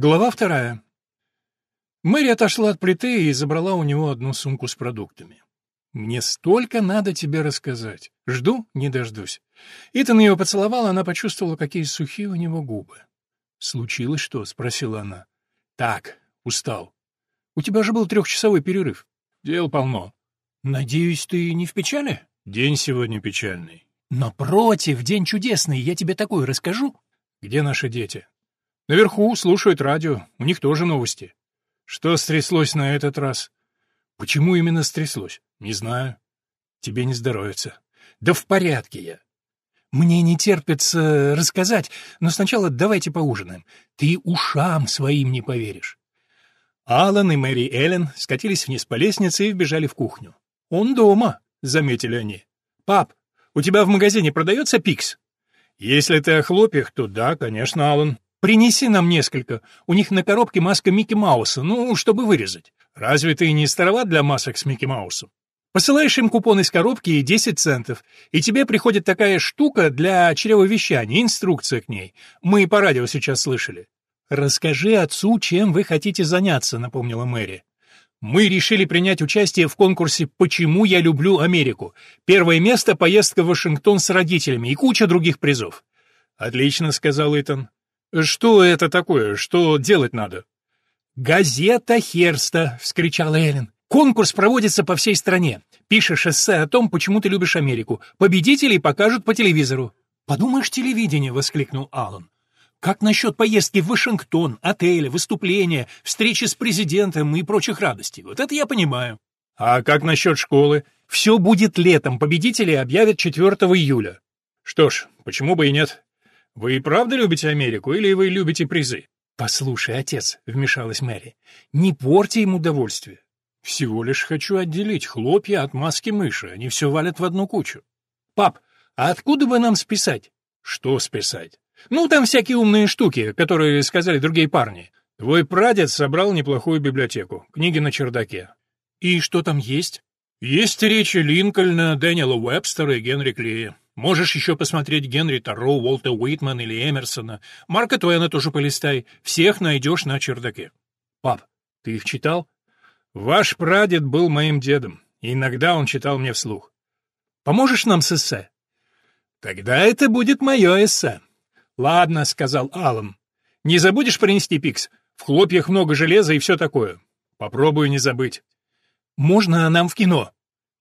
Глава вторая. Мэри отошла от плиты и забрала у него одну сумку с продуктами. «Мне столько надо тебе рассказать. Жду, не дождусь». Итан ее поцеловал, она почувствовала, какие сухие у него губы. «Случилось что?» — спросила она. «Так, устал. У тебя же был трехчасовой перерыв. Дел полно. Надеюсь, ты не в печали?» «День сегодня печальный». «Напротив, день чудесный, я тебе такое расскажу». «Где наши дети?» «Наверху слушают радио, у них тоже новости». «Что стряслось на этот раз?» «Почему именно стряслось?» «Не знаю. Тебе не здоровится». «Да в порядке я. Мне не терпится рассказать, но сначала давайте поужинаем. Ты ушам своим не поверишь». Алан и Мэри Эллен скатились вниз по лестнице и вбежали в кухню. «Он дома», — заметили они. «Пап, у тебя в магазине продается пикс?» «Если ты о хлопьях, то да, конечно, Алан. Принеси нам несколько. У них на коробке маска Микки Мауса, ну, чтобы вырезать. Разве ты не староват для масок с Микки Маусом? Посылаешь им купон из коробки и 10 центов, и тебе приходит такая штука для чревовещания, инструкция к ней. Мы по радио сейчас слышали. «Расскажи отцу, чем вы хотите заняться», — напомнила Мэри. «Мы решили принять участие в конкурсе «Почему я люблю Америку». Первое место — поездка в Вашингтон с родителями и куча других призов». «Отлично», — сказал Итан. «Что это такое? Что делать надо?» «Газета Херста!» — вскричала Эллен. «Конкурс проводится по всей стране. Пишешь эссе о том, почему ты любишь Америку. Победителей покажут по телевизору». «Подумаешь, телевидение!» — воскликнул Аллан. «Как насчет поездки в Вашингтон, отеля, выступления, встречи с президентом и прочих радостей? Вот это я понимаю». «А как насчет школы?» «Все будет летом. Победители объявят 4 июля». «Что ж, почему бы и нет? Вы и правда любите Америку или вы любите призы?» «Послушай, отец», — вмешалась Мэри, — «не порти им удовольствие. Всего лишь хочу отделить хлопья от маски мыши, они все валят в одну кучу». «Пап, а откуда бы нам списать?» «Что списать?» «Ну, там всякие умные штуки, которые сказали другие парни. Твой прадед собрал неплохую библиотеку, книги на чердаке». «И что там есть?» «Есть речи Линкольна, Дэниела Уэбстера и Генри Клея. Можешь еще посмотреть Генри Таро, Уолта Уитман или Эмерсона. Марка Твена тоже полистай. Всех найдешь на чердаке. Пап, ты их читал? Ваш прадед был моим дедом. Иногда он читал мне вслух. Поможешь нам с эссе? Тогда это будет мое эссе. Ладно, сказал Аллан. Не забудешь принести пикс? В хлопьях много железа и все такое. Попробую не забыть. Можно нам в кино?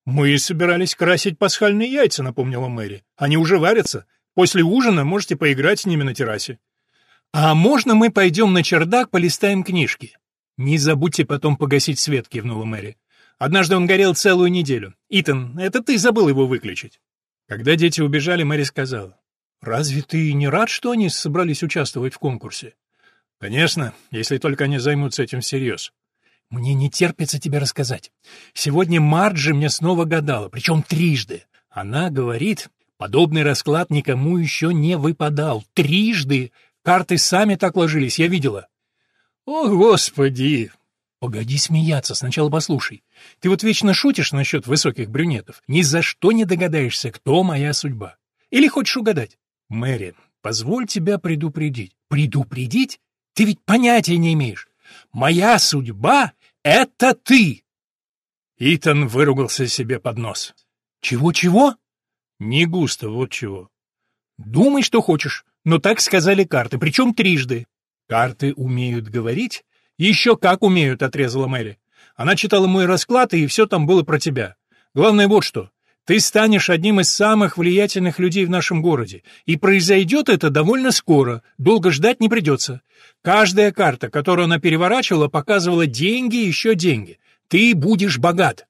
«Мы собирались красить пасхальные яйца», — напомнила Мэри. «Они уже варятся. После ужина можете поиграть с ними на террасе». «А можно мы пойдем на чердак, полистаем книжки?» «Не забудьте потом погасить свет», — кивнула Мэри. «Однажды он горел целую неделю. Итан, это ты забыл его выключить». Когда дети убежали, Мэри сказала. «Разве ты не рад, что они собрались участвовать в конкурсе?» «Конечно, если только они займутся этим всерьез». Мне не терпится тебе рассказать. Сегодня Марджи мне снова гадала, причем трижды. Она говорит, подобный расклад никому еще не выпадал. Трижды! Карты сами так ложились, я видела. О, Господи! Погоди смеяться, сначала послушай. Ты вот вечно шутишь насчет высоких брюнетов. Ни за что не догадаешься, кто моя судьба. Или хочешь угадать? Мэри, позволь тебя предупредить. Предупредить? Ты ведь понятия не имеешь. Моя судьба — это ты!» Итан выругался себе под нос. «Чего-чего?» «Не густо, вот чего». «Думай, что хочешь, но так сказали карты, причем трижды». «Карты умеют говорить?» «Еще как умеют», — отрезала Мэри. Она читала мой расклад, и все там было про тебя. Главное вот что. Ты станешь одним из самых влиятельных людей в нашем городе, и произойдет это довольно скоро, долго ждать не придется. Каждая карта, которую она переворачивала, показывала деньги и еще деньги. Ты будешь богат.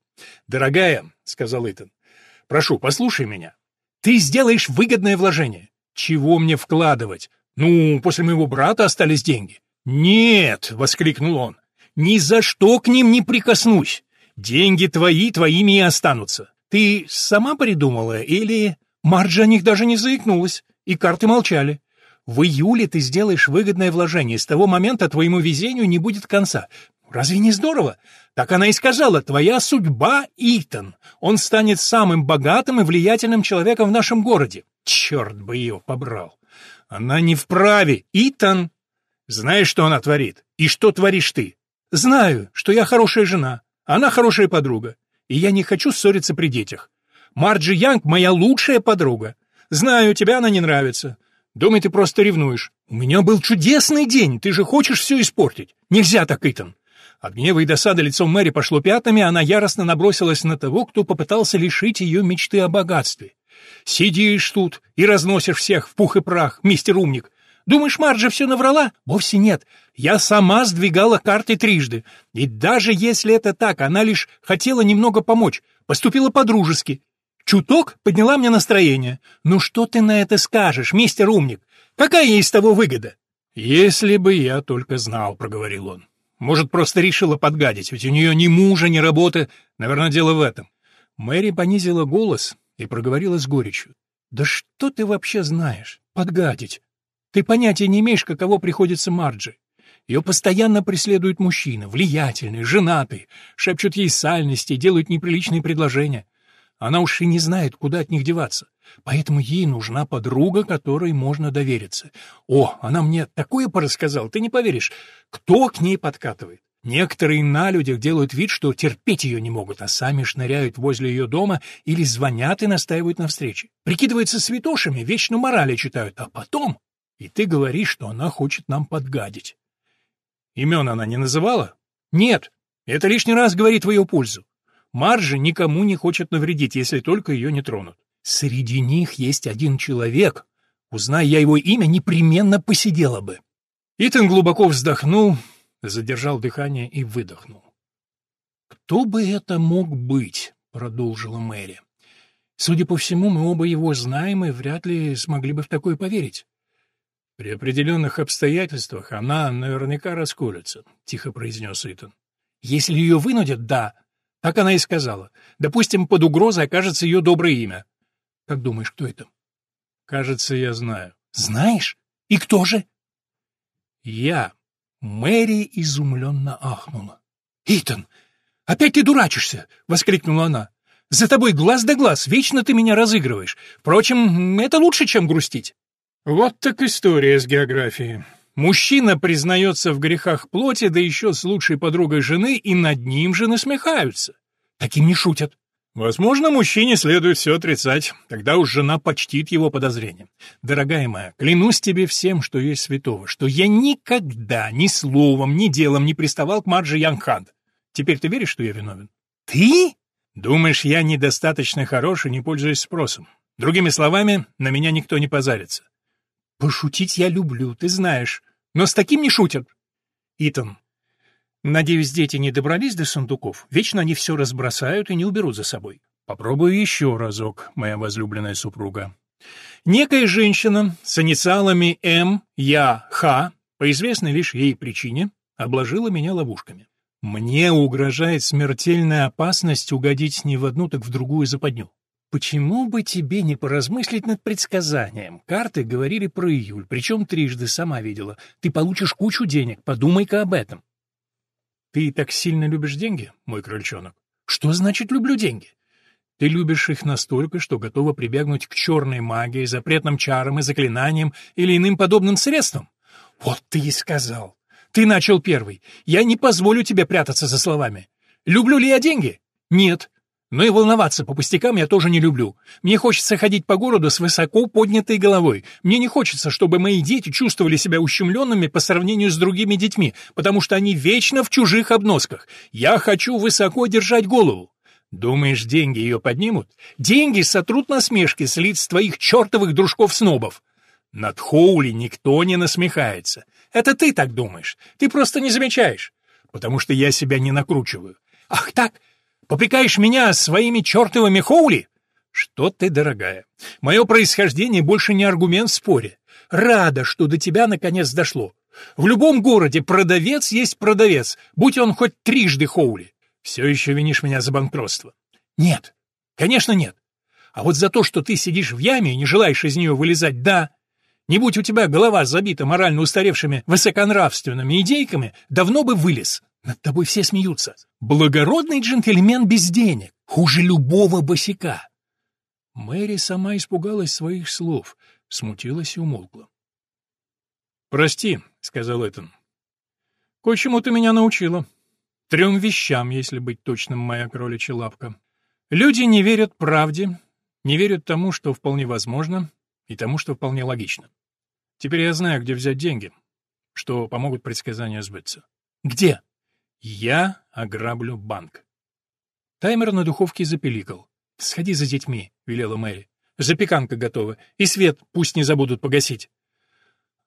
«Дорогая», — сказал Итан, — «прошу, послушай меня. Ты сделаешь выгодное вложение. Чего мне вкладывать? Ну, после моего брата остались деньги». «Нет», — воскликнул он, — «ни за что к ним не прикоснусь. Деньги твои твоими и останутся. Ты сама придумала или... Марджи о них даже не заикнулась, и карты молчали. В июле ты сделаешь выгодное вложение, с того момента твоему везению не будет конца. Разве не здорово? Так она и сказала, твоя судьба, Итан. Он станет самым богатым и влиятельным человеком в нашем городе. Черт бы ее побрал. Она не вправе, Итан. Знаешь, что она творит? И что творишь ты? Знаю, что я хорошая жена, она хорошая подруга, и я не хочу ссориться при детях. Марджи Янг моя лучшая подруга. Знаю, тебе она не нравится. Думаю, ты просто ревнуешь. У меня был чудесный день, ты же хочешь все испортить. Нельзя так, Итан. От гнева и досады лицо Мэри пошло пятнами, она яростно набросилась на того, кто попытался лишить ее мечты о богатстве. «Сидишь тут и разносишь всех в пух и прах, мистер умник. Думаешь, Марджа все наврала? Вовсе нет. Я сама сдвигала карты трижды. И даже если это так, она лишь хотела немного помочь, поступила по-дружески. Чуток подняла мне настроение. Ну что ты на это скажешь, мистер умник? Какая ей из того выгода? Если бы я только знал, проговорил он. Может, просто решила подгадить, ведь у нее ни мужа, ни работы. Наверное, дело в этом. Мэри понизила голос и проговорила с горечью. «Да что ты вообще знаешь? Подгадить. Ты понятия не имеешь, каково приходится Марджи. Ее постоянно преследуют мужчины, влиятельные, женатые, шепчут ей сальности, делают неприличные предложения. Она уж и не знает, куда от них деваться. Поэтому ей нужна подруга, которой можно довериться. О, она мне такое порассказала, ты не поверишь. Кто к ней подкатывает? Некоторые на людях делают вид, что терпеть ее не могут, а сами шныряют возле ее дома или звонят и настаивают на встрече. Прикидываются святошами, вечно морали читают, а потом... И ты говоришь, что она хочет нам подгадить. Имен она не называла? Нет. Это лишний раз говорит в ее пользу. Маржа никому не хочет навредить, если только ее не тронут. Среди них есть один человек. Узнай я его имя, непременно посидела бы. Итан глубоко вздохнул, задержал дыхание и выдохнул. «Кто бы это мог быть?» — продолжила Мэри. «Судя по всему, мы оба его знаем и вряд ли смогли бы в такое поверить». «При определенных обстоятельствах она наверняка расколется», — тихо произнес Итан. «Если ее вынудят, да», — так она и сказала. «Допустим, под угрозой окажется ее доброе имя». «Как думаешь, кто это?» «Кажется, я знаю». «Знаешь? И кто же?» «Я», Мэри изумленно ахнула. «Итан, опять ты дурачишься!» — воскликнула она. «За тобой глаз да глаз, вечно ты меня разыгрываешь. Впрочем, это лучше, чем грустить». Вот так история с географией. Мужчина признается в грехах плоти, да еще с лучшей подругой жены, и над ним же насмехаются. Таким не шутят. Возможно, мужчине следует все отрицать, тогда уж жена почтит его подозрением. Дорогая моя, клянусь тебе всем, что есть святого, что я никогда ни словом, ни делом не приставал к Марджи Янгханд. Теперь ты веришь, что я виновен? Ты? Думаешь, я недостаточно хорош и не пользуюсь спросом? Другими словами, на меня никто не позарится. Пошутить я люблю, ты знаешь, но с таким не шутят. Итан, Надеюсь, дети не добрались до сундуков. Вечно они все разбросают и не уберут за собой. Попробую еще разок, моя возлюбленная супруга. Некая женщина с инициалами М, Я, Х, по известной лишь ей причине, обложила меня ловушками. Мне угрожает смертельная опасность угодить не в одну, так в другую западню. Почему бы тебе не поразмыслить над предсказанием? Карты говорили про июль, причем трижды сама видела. Ты получишь кучу денег, подумай-ка об этом. Ты так сильно любишь деньги, мой крольчонок? Что значит люблю деньги? Ты любишь их настолько, что готова прибегнуть к черной магии, запретным чарам и заклинаниям или иным подобным средствам? Вот ты и сказал. Ты начал первый. Я не позволю тебе прятаться за словами. Люблю ли я деньги? Нет. Но и волноваться по пустякам я тоже не люблю. Мне хочется ходить по городу с высоко поднятой головой. Мне не хочется, чтобы мои дети чувствовали себя ущемленными по сравнению с другими детьми, потому что они вечно в чужих обносках. Я хочу высоко держать голову. Думаешь, деньги ее поднимут? Деньги сотрут насмешки с лиц твоих чертовых дружков-снобов. Над Хоули никто не насмехается. Это ты так думаешь. Ты просто не замечаешь. Потому что я себя не накручиваю. Ах так, Попрекаешь меня своими чертовыми хоули? Что ты, дорогая, мое происхождение больше не аргумент в споре. Рада, что до тебя наконец дошло. В любом городе продавец есть продавец, будь он хоть трижды хоули. Все еще винишь меня за банкротство? Нет, конечно нет. А вот за то, что ты сидишь в яме и не желаешь из нее вылезать, да. Не будь у тебя голова забита морально устаревшими высоконравственными идейками, давно бы вылез. Над тобой все смеются. Благородный джентльмен без денег, хуже любого босика. Мэри сама испугалась своих слов, смутилась и умолкла. «Прости», — сказал Этан. «Кое-чему ты меня научила. Трем вещам, если быть точным, моя кроличья лапка. Люди не верят правде, не верят тому, что вполне возможно, и тому, что вполне логично. Теперь я знаю, где взять деньги, что помогут предсказания сбыться. Где? Я ограблю банк. Таймер на духовке запеликал. «Сходи за детьми», — велела Мэри. «Запеканка готова, и свет пусть не забудут погасить».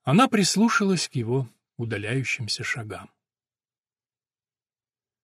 Она прислушалась к его удаляющимся шагам.